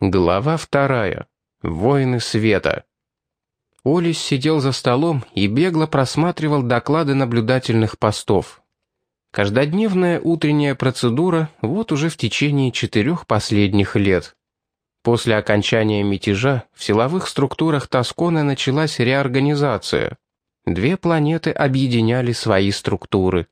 Глава вторая. Воины света. Олис сидел за столом и бегло просматривал доклады наблюдательных постов. Каждодневная утренняя процедура вот уже в течение четырех последних лет. После окончания мятежа в силовых структурах Тоскона началась реорганизация. Две планеты объединяли свои структуры.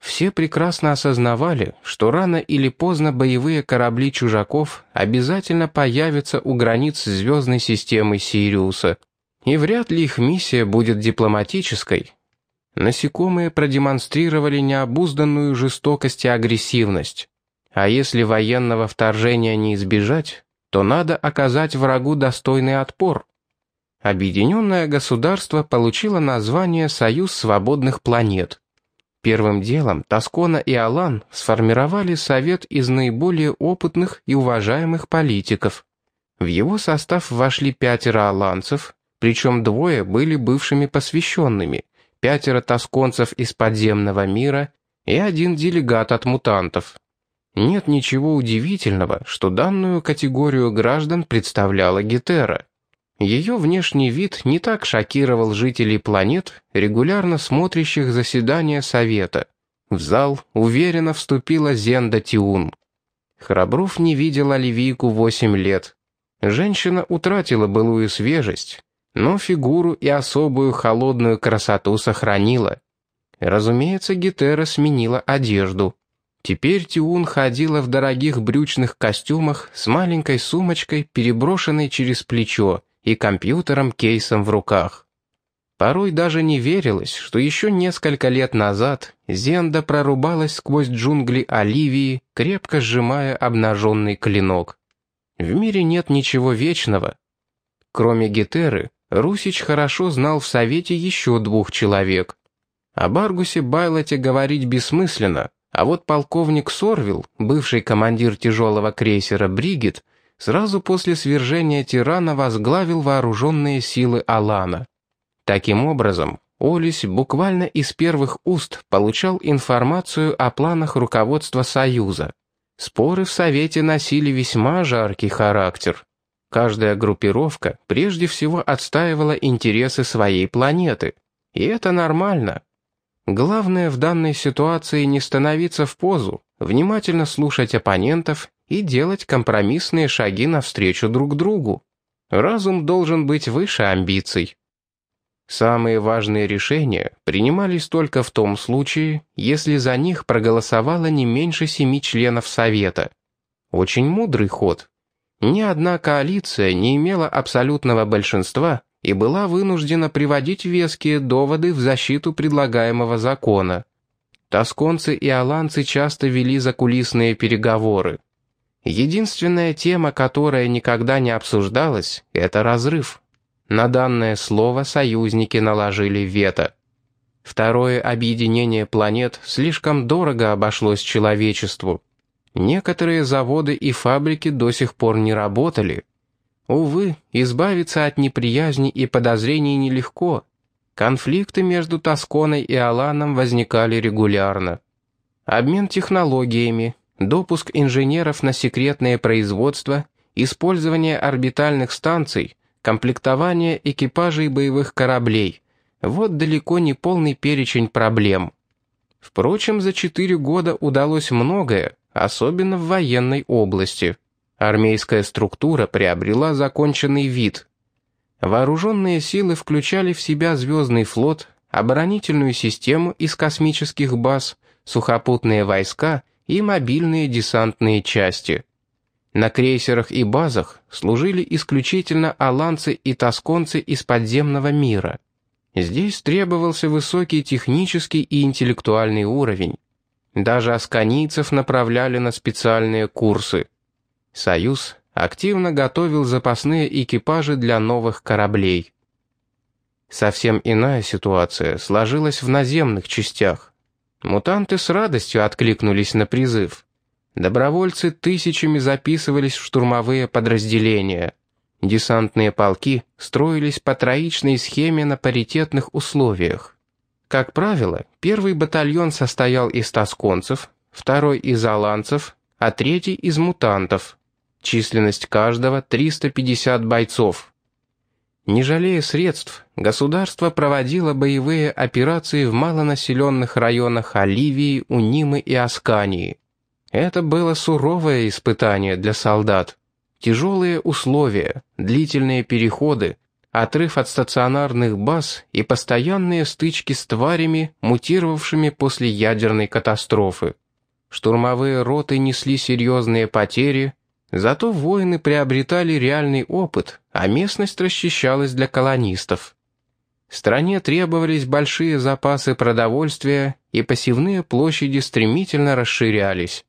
Все прекрасно осознавали, что рано или поздно боевые корабли чужаков обязательно появятся у границ звездной системы Сириуса, и вряд ли их миссия будет дипломатической. Насекомые продемонстрировали необузданную жестокость и агрессивность. А если военного вторжения не избежать, то надо оказать врагу достойный отпор. Объединенное государство получило название «Союз свободных планет». Первым делом Тоскона и Алан сформировали совет из наиболее опытных и уважаемых политиков. В его состав вошли пятеро аланцев, причем двое были бывшими посвященными, пятеро тосконцев из подземного мира и один делегат от мутантов. Нет ничего удивительного, что данную категорию граждан представляла Гетера. Ее внешний вид не так шокировал жителей планет, регулярно смотрящих заседания Совета. В зал уверенно вступила Зенда Тиун. Храбров не видел Оливийку восемь лет. Женщина утратила былую свежесть, но фигуру и особую холодную красоту сохранила. Разумеется, Гетера сменила одежду. Теперь Тиун ходила в дорогих брючных костюмах с маленькой сумочкой, переброшенной через плечо, и компьютером-кейсом в руках. Порой даже не верилось, что еще несколько лет назад Зенда прорубалась сквозь джунгли Оливии, крепко сжимая обнаженный клинок. В мире нет ничего вечного. Кроме Гетеры, Русич хорошо знал в Совете еще двух человек. О Баргусе Байлоте говорить бессмысленно, а вот полковник Сорвил, бывший командир тяжелого крейсера «Бригит», сразу после свержения тирана возглавил вооруженные силы Алана. Таким образом, Олесь буквально из первых уст получал информацию о планах руководства Союза. Споры в Совете носили весьма жаркий характер. Каждая группировка прежде всего отстаивала интересы своей планеты. И это нормально. Главное в данной ситуации не становиться в позу, внимательно слушать оппонентов и делать компромиссные шаги навстречу друг другу. Разум должен быть выше амбиций. Самые важные решения принимались только в том случае, если за них проголосовало не меньше семи членов Совета. Очень мудрый ход. Ни одна коалиция не имела абсолютного большинства и была вынуждена приводить веские доводы в защиту предлагаемого закона. Тосконцы и аланцы часто вели закулисные переговоры. Единственная тема, которая никогда не обсуждалась, это разрыв. На данное слово союзники наложили вето. Второе объединение планет слишком дорого обошлось человечеству. Некоторые заводы и фабрики до сих пор не работали. Увы, избавиться от неприязни и подозрений нелегко. Конфликты между Тосконой и Аланом возникали регулярно. Обмен технологиями, допуск инженеров на секретное производство, использование орбитальных станций, комплектование экипажей боевых кораблей. Вот далеко не полный перечень проблем. Впрочем, за четыре года удалось многое, особенно в военной области. Армейская структура приобрела законченный вид. Вооруженные силы включали в себя звездный флот, оборонительную систему из космических баз, сухопутные войска — и мобильные десантные части. На крейсерах и базах служили исключительно аланцы и тосконцы из подземного мира. Здесь требовался высокий технический и интеллектуальный уровень. Даже асканийцев направляли на специальные курсы. Союз активно готовил запасные экипажи для новых кораблей. Совсем иная ситуация сложилась в наземных частях. Мутанты с радостью откликнулись на призыв. Добровольцы тысячами записывались в штурмовые подразделения. Десантные полки строились по троичной схеме на паритетных условиях. Как правило, первый батальон состоял из тосконцев, второй из аланцев, а третий из мутантов. численность каждого 350 бойцов. Не жалея средств, государство проводило боевые операции в малонаселенных районах Оливии, Унимы и Аскании. Это было суровое испытание для солдат. Тяжелые условия, длительные переходы, отрыв от стационарных баз и постоянные стычки с тварями, мутировавшими после ядерной катастрофы. Штурмовые роты несли серьезные потери, зато воины приобретали реальный опыт, а местность расчищалась для колонистов. Стране требовались большие запасы продовольствия, и посевные площади стремительно расширялись.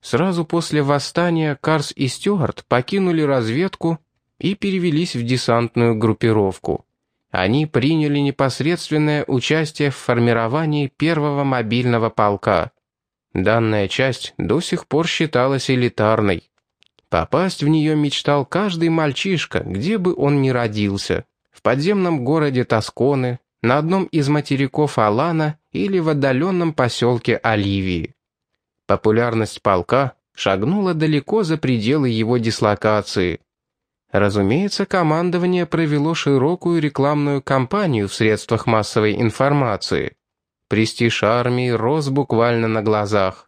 Сразу после восстания Карс и Стюарт покинули разведку и перевелись в десантную группировку. Они приняли непосредственное участие в формировании первого мобильного полка. Данная часть до сих пор считалась элитарной. Попасть в нее мечтал каждый мальчишка, где бы он ни родился. В подземном городе Тосконы, на одном из материков Алана или в отдаленном поселке Оливии. Популярность полка шагнула далеко за пределы его дислокации. Разумеется, командование провело широкую рекламную кампанию в средствах массовой информации. Престиж армии рос буквально на глазах.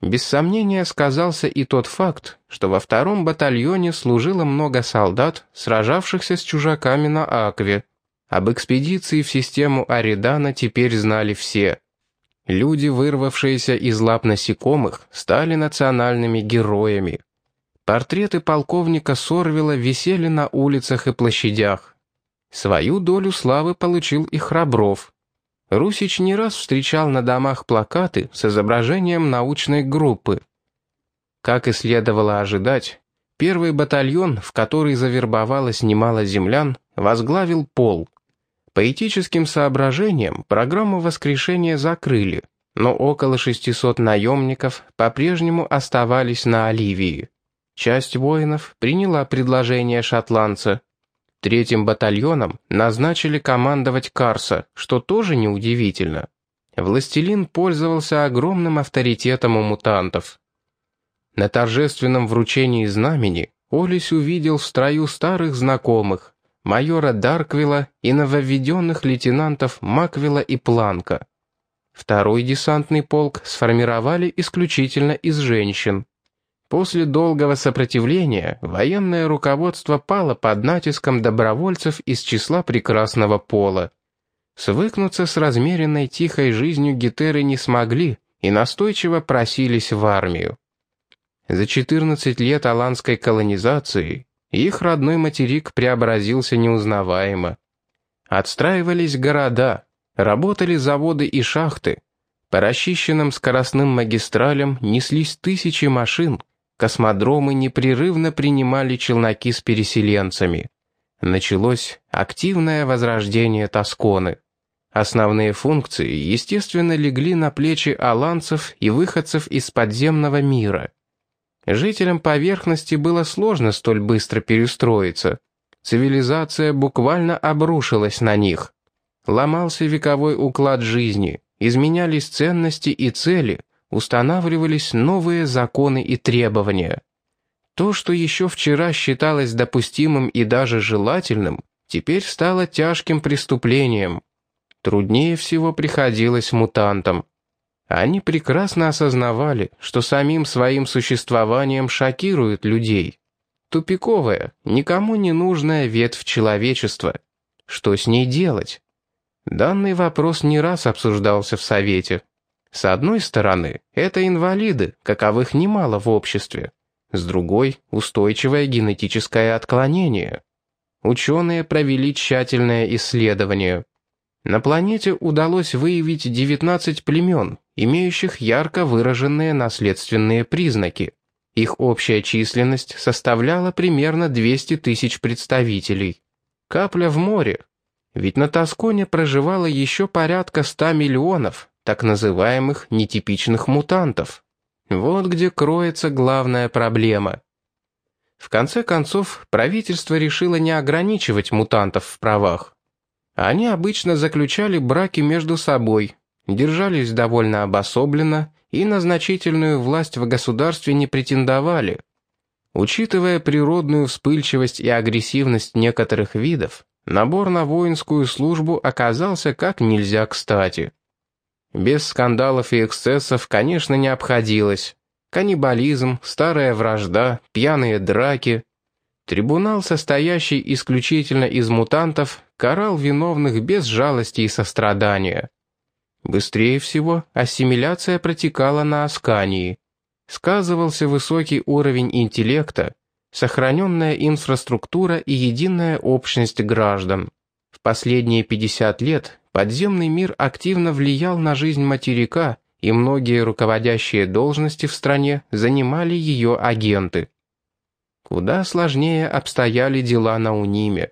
Без сомнения сказался и тот факт, что во втором батальоне служило много солдат, сражавшихся с чужаками на Акве. Об экспедиции в систему Аридана теперь знали все. Люди, вырвавшиеся из лап насекомых, стали национальными героями. Портреты полковника Сорвила висели на улицах и площадях. Свою долю славы получил и Храбров. Русич не раз встречал на домах плакаты с изображением научной группы. Как и следовало ожидать, первый батальон, в который завербовалось немало землян, возглавил Пол. По этическим соображениям программу воскрешения закрыли, но около 600 наемников по-прежнему оставались на Оливии. Часть воинов приняла предложение шотландца. Третьим батальоном назначили командовать Карса, что тоже неудивительно. Властелин пользовался огромным авторитетом у мутантов. На торжественном вручении знамени Олис увидел в строю старых знакомых, майора Дарквилла и нововведенных лейтенантов Маквилла и Планка. Второй десантный полк сформировали исключительно из женщин. После долгого сопротивления военное руководство пало под натиском добровольцев из числа прекрасного пола. Свыкнуться с размеренной тихой жизнью гетеры не смогли и настойчиво просились в армию. За 14 лет аланской колонизации их родной материк преобразился неузнаваемо. Отстраивались города, работали заводы и шахты. По расчищенным скоростным магистралям неслись тысячи машин, космодромы непрерывно принимали челноки с переселенцами. Началось активное возрождение Тосконы. Основные функции, естественно, легли на плечи аланцев и выходцев из подземного мира – Жителям поверхности было сложно столь быстро перестроиться. Цивилизация буквально обрушилась на них. Ломался вековой уклад жизни, изменялись ценности и цели, устанавливались новые законы и требования. То, что еще вчера считалось допустимым и даже желательным, теперь стало тяжким преступлением. Труднее всего приходилось мутантам. Они прекрасно осознавали, что самим своим существованием шокируют людей. Тупиковая, никому не нужная ветвь человечества. Что с ней делать? Данный вопрос не раз обсуждался в Совете. С одной стороны, это инвалиды, каковых немало в обществе. С другой – устойчивое генетическое отклонение. Ученые провели тщательное исследование. На планете удалось выявить 19 племен, имеющих ярко выраженные наследственные признаки. Их общая численность составляла примерно 200 тысяч представителей. Капля в море. Ведь на Тосконе проживало еще порядка 100 миллионов так называемых нетипичных мутантов. Вот где кроется главная проблема. В конце концов, правительство решило не ограничивать мутантов в правах. Они обычно заключали браки между собой, держались довольно обособленно и на значительную власть в государстве не претендовали. Учитывая природную вспыльчивость и агрессивность некоторых видов, набор на воинскую службу оказался как нельзя кстати. Без скандалов и эксцессов, конечно, не обходилось. Каннибализм, старая вражда, пьяные драки. Трибунал, состоящий исключительно из мутантов, карал виновных без жалости и сострадания. Быстрее всего ассимиляция протекала на Аскании сказывался высокий уровень интеллекта, сохраненная инфраструктура и единая общность граждан. Последние 50 лет подземный мир активно влиял на жизнь материка, и многие руководящие должности в стране занимали ее агенты. Куда сложнее обстояли дела на Униме.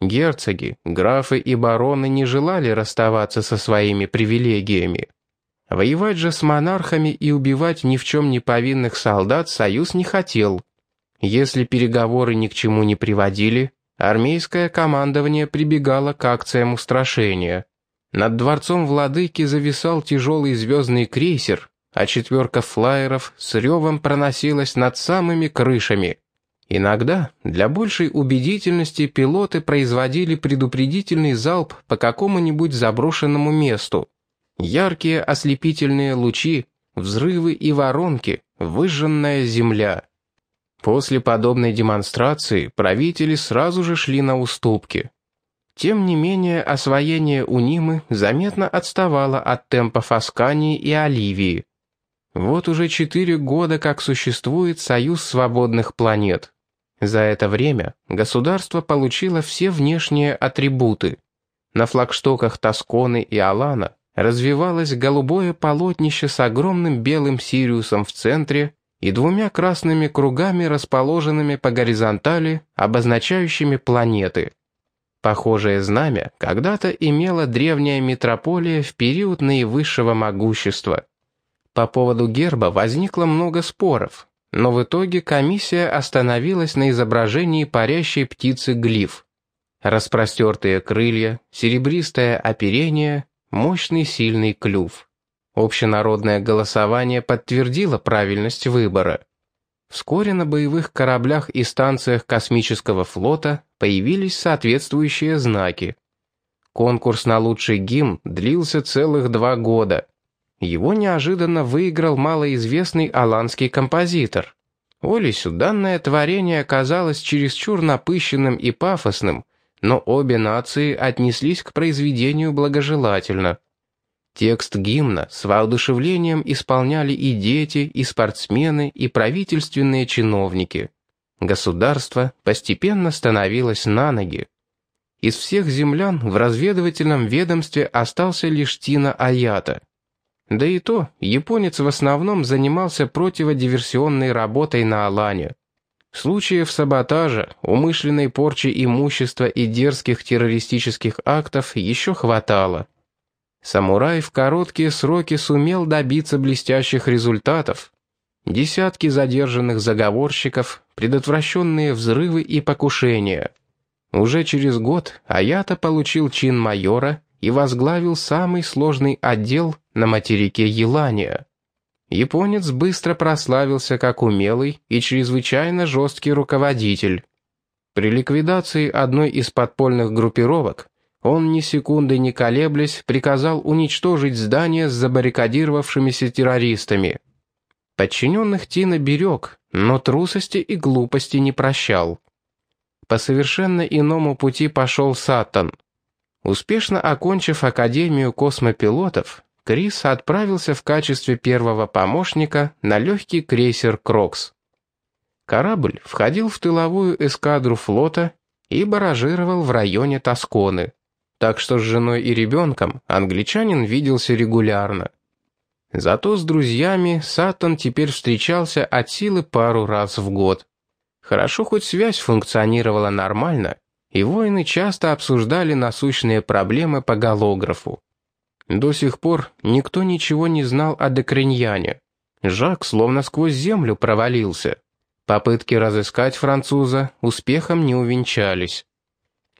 Герцоги, графы и бароны не желали расставаться со своими привилегиями. Воевать же с монархами и убивать ни в чем не повинных солдат Союз не хотел. Если переговоры ни к чему не приводили, армейское командование прибегало к акциям устрашения. Над дворцом владыки зависал тяжелый звездный крейсер, а четверка флайеров с ревом проносилась над самыми крышами. Иногда, для большей убедительности, пилоты производили предупредительный залп по какому-нибудь заброшенному месту. Яркие ослепительные лучи, взрывы и воронки, выжженная земля. После подобной демонстрации правители сразу же шли на уступки. Тем не менее, освоение Унимы заметно отставало от темпов Аскании и Оливии. Вот уже четыре года как существует Союз свободных планет. За это время государство получило все внешние атрибуты. На флагштоках Тосконы и Алана развивалось голубое полотнище с огромным белым Сириусом в центре и двумя красными кругами, расположенными по горизонтали, обозначающими планеты. Похожее знамя когда-то имела древняя метрополия в период наивысшего могущества. По поводу герба возникло много споров, но в итоге комиссия остановилась на изображении парящей птицы глиф. Распростертые крылья, серебристое оперение мощный сильный клюв. Общенародное голосование подтвердило правильность выбора. Вскоре на боевых кораблях и станциях космического флота появились соответствующие знаки. Конкурс на лучший гимн длился целых два года. Его неожиданно выиграл малоизвестный аланский композитор. Олисю данное творение оказалось чересчур напыщенным и пафосным, но обе нации отнеслись к произведению благожелательно. Текст гимна с воодушевлением исполняли и дети, и спортсмены, и правительственные чиновники. Государство постепенно становилось на ноги. Из всех землян в разведывательном ведомстве остался лишь Тина Аята. Да и то, японец в основном занимался противодиверсионной работой на Алане. Случаев саботажа, умышленной порчи имущества и дерзких террористических актов еще хватало. Самурай в короткие сроки сумел добиться блестящих результатов. Десятки задержанных заговорщиков, предотвращенные взрывы и покушения. Уже через год Аята получил чин майора и возглавил самый сложный отдел на материке Елания. Японец быстро прославился как умелый и чрезвычайно жесткий руководитель. При ликвидации одной из подпольных группировок он ни секунды не колеблясь приказал уничтожить здание с забаррикадировавшимися террористами. Подчиненных Тина берег, но трусости и глупости не прощал. По совершенно иному пути пошел Саттон. Успешно окончив Академию космопилотов, Крис отправился в качестве первого помощника на легкий крейсер «Крокс». Корабль входил в тыловую эскадру флота и баражировал в районе Тосконы. Так что с женой и ребенком англичанин виделся регулярно. Зато с друзьями Саттон теперь встречался от силы пару раз в год. Хорошо хоть связь функционировала нормально, и воины часто обсуждали насущные проблемы по голографу. До сих пор никто ничего не знал о Декриньяне. Жак словно сквозь землю провалился. Попытки разыскать француза успехом не увенчались.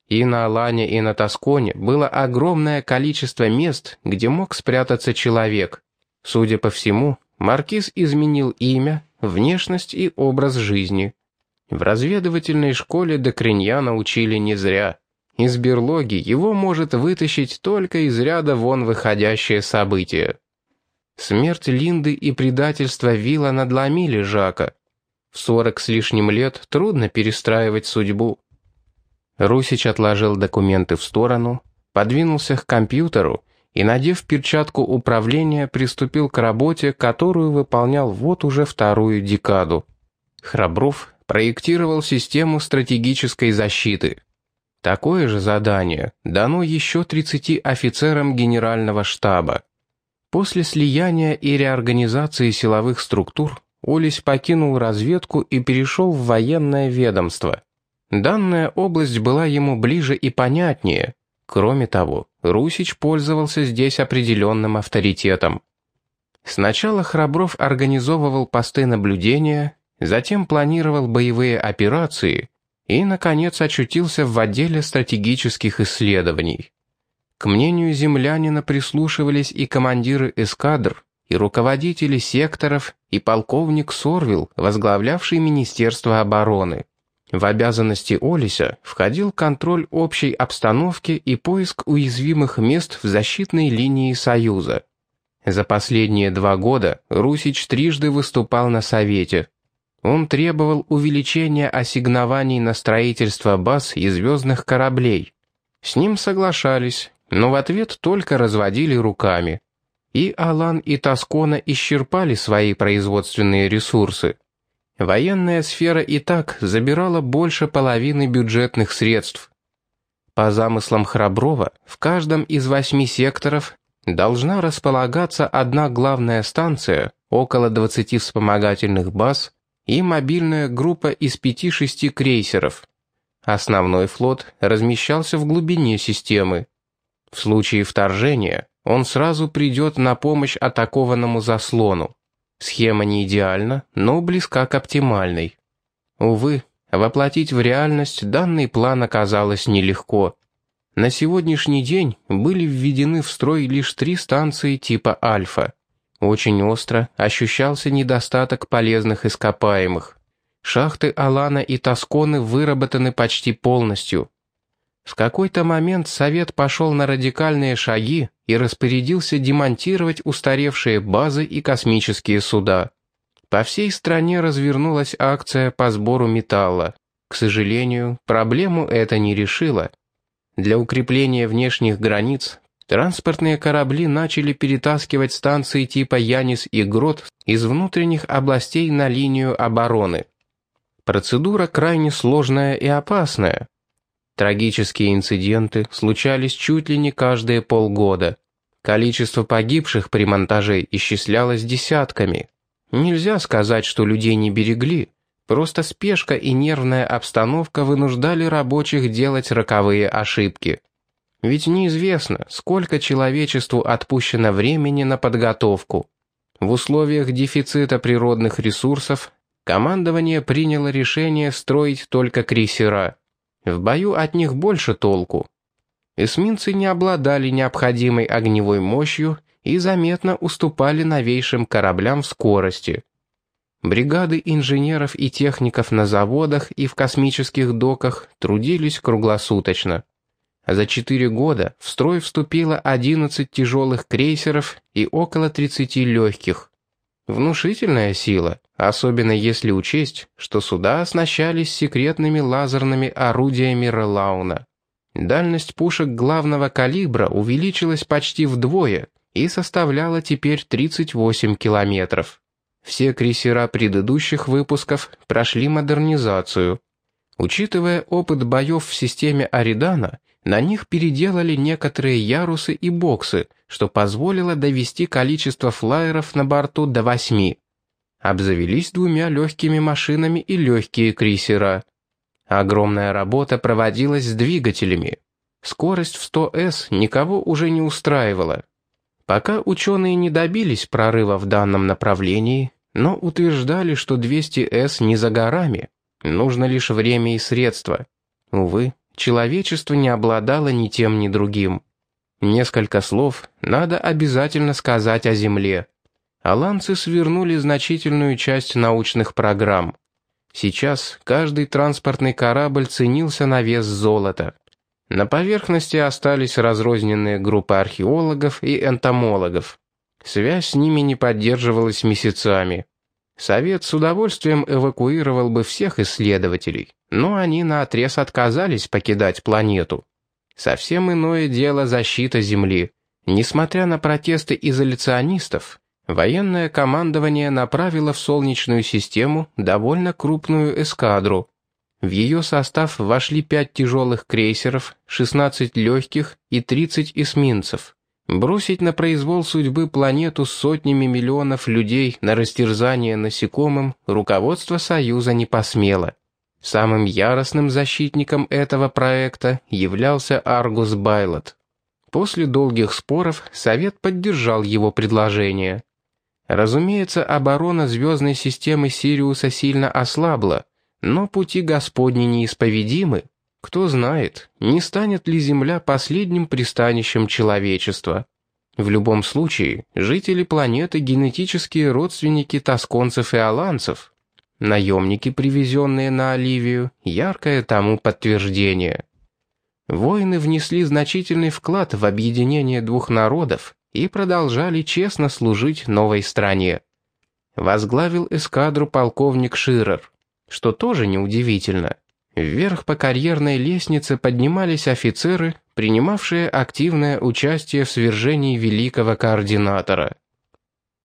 И на Алане, и на Тосконе было огромное количество мест, где мог спрятаться человек. Судя по всему, маркиз изменил имя, внешность и образ жизни. В разведывательной школе Докриньяна учили не зря. Из берлоги его может вытащить только из ряда вон выходящее событие. Смерть Линды и предательство Вилла надломили Жака. В сорок с лишним лет трудно перестраивать судьбу. Русич отложил документы в сторону, подвинулся к компьютеру и, надев перчатку управления, приступил к работе, которую выполнял вот уже вторую декаду. Храбров проектировал систему стратегической защиты. Такое же задание дано еще 30 офицерам генерального штаба. После слияния и реорганизации силовых структур Олесь покинул разведку и перешел в военное ведомство. Данная область была ему ближе и понятнее. Кроме того, Русич пользовался здесь определенным авторитетом. Сначала Храбров организовывал посты наблюдения, затем планировал боевые операции и, наконец, очутился в отделе стратегических исследований. К мнению землянина прислушивались и командиры эскадр, и руководители секторов, и полковник Сорвил, возглавлявший Министерство обороны. В обязанности Олися входил контроль общей обстановки и поиск уязвимых мест в защитной линии Союза. За последние два года Русич трижды выступал на Совете. Он требовал увеличения ассигнований на строительство баз и звездных кораблей. С ним соглашались, но в ответ только разводили руками и Алан и Тоскона исчерпали свои производственные ресурсы. Военная сфера и так забирала больше половины бюджетных средств. По замыслам Храброва, в каждом из восьми секторов должна располагаться одна главная станция, около 20 вспомогательных баз и мобильная группа из 5-6 крейсеров. Основной флот размещался в глубине системы. В случае вторжения он сразу придет на помощь атакованному заслону. Схема не идеальна, но близка к оптимальной. Увы, воплотить в реальность данный план оказалось нелегко. На сегодняшний день были введены в строй лишь три станции типа «Альфа». Очень остро ощущался недостаток полезных ископаемых. Шахты Алана и Тосконы выработаны почти полностью. В какой-то момент Совет пошел на радикальные шаги и распорядился демонтировать устаревшие базы и космические суда. По всей стране развернулась акция по сбору металла. К сожалению, проблему это не решило. Для укрепления внешних границ транспортные корабли начали перетаскивать станции типа Янис и Грот из внутренних областей на линию обороны. Процедура крайне сложная и опасная, Трагические инциденты случались чуть ли не каждые полгода. Количество погибших при монтаже исчислялось десятками. Нельзя сказать, что людей не берегли. Просто спешка и нервная обстановка вынуждали рабочих делать роковые ошибки. Ведь неизвестно, сколько человечеству отпущено времени на подготовку. В условиях дефицита природных ресурсов командование приняло решение строить только крейсера. В бою от них больше толку. Эсминцы не обладали необходимой огневой мощью и заметно уступали новейшим кораблям в скорости. Бригады инженеров и техников на заводах и в космических доках трудились круглосуточно. За четыре года в строй вступило 11 тяжелых крейсеров и около 30 легких. Внушительная сила, особенно если учесть, что суда оснащались секретными лазерными орудиями Релауна. Дальность пушек главного калибра увеличилась почти вдвое и составляла теперь 38 километров. Все крейсера предыдущих выпусков прошли модернизацию. Учитывая опыт боев в системе Аридана, на них переделали некоторые ярусы и боксы, что позволило довести количество флайеров на борту до восьми. Обзавелись двумя легкими машинами и легкие крейсера. Огромная работа проводилась с двигателями. Скорость в 100С никого уже не устраивала. Пока ученые не добились прорыва в данном направлении, но утверждали, что 200С не за горами, нужно лишь время и средства. Увы, человечество не обладало ни тем, ни другим. Несколько слов надо обязательно сказать о Земле. Аланцы свернули значительную часть научных программ. Сейчас каждый транспортный корабль ценился на вес золота. На поверхности остались разрозненные группы археологов и энтомологов. Связь с ними не поддерживалась месяцами. Совет с удовольствием эвакуировал бы всех исследователей, но они наотрез отказались покидать планету. Совсем иное дело защита Земли. Несмотря на протесты изоляционистов, военное командование направило в Солнечную систему довольно крупную эскадру. В ее состав вошли пять тяжелых крейсеров, 16 легких и 30 эсминцев. Бросить на произвол судьбы планету с сотнями миллионов людей на растерзание насекомым руководство Союза не посмело. Самым яростным защитником этого проекта являлся Аргус Байлот. После долгих споров Совет поддержал его предложение. Разумеется, оборона звездной системы Сириуса сильно ослабла, но пути Господни неисповедимы. Кто знает, не станет ли Земля последним пристанищем человечества. В любом случае, жители планеты – генетические родственники тосконцев и аланцев. Наемники, привезенные на Оливию, яркое тому подтверждение. Воины внесли значительный вклад в объединение двух народов и продолжали честно служить новой стране. Возглавил эскадру полковник Ширер, что тоже неудивительно. Вверх по карьерной лестнице поднимались офицеры, принимавшие активное участие в свержении великого координатора.